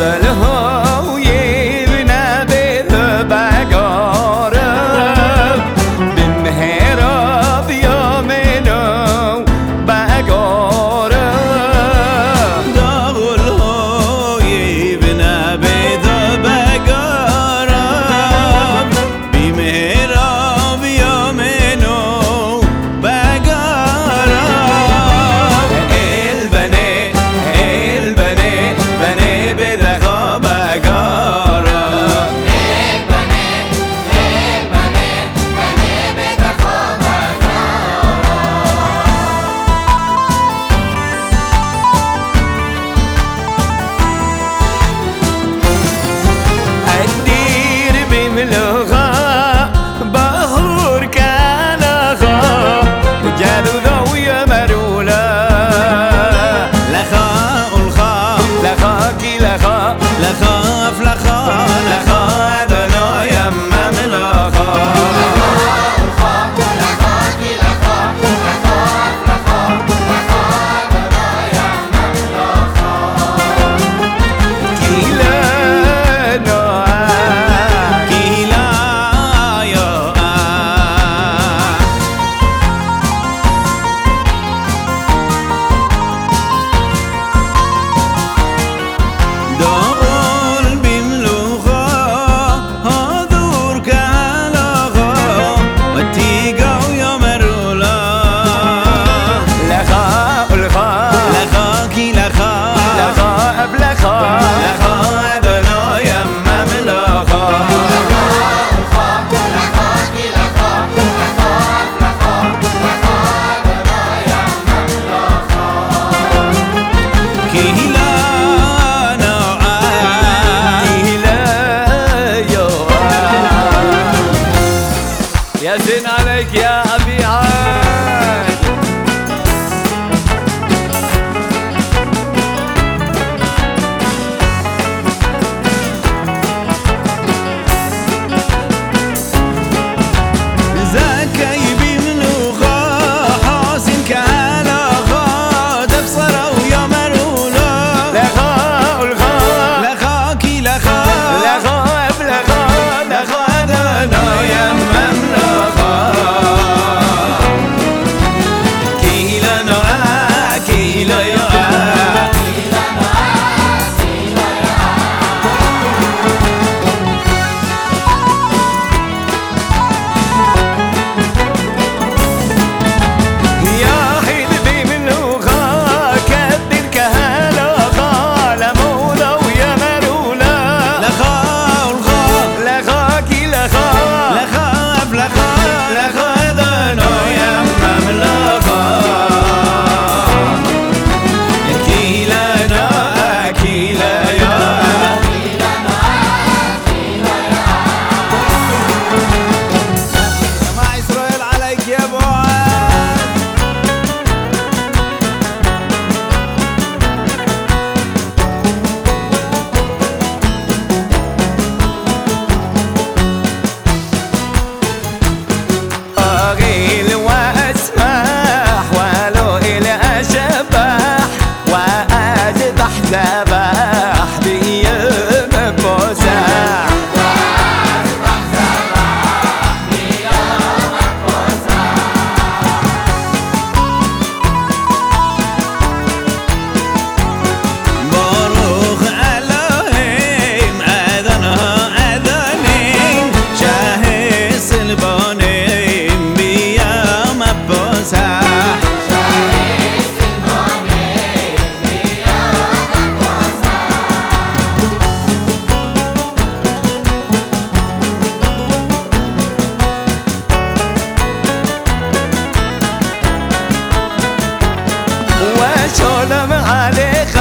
بالها يا زين عليك يا أبي. وسلم عليك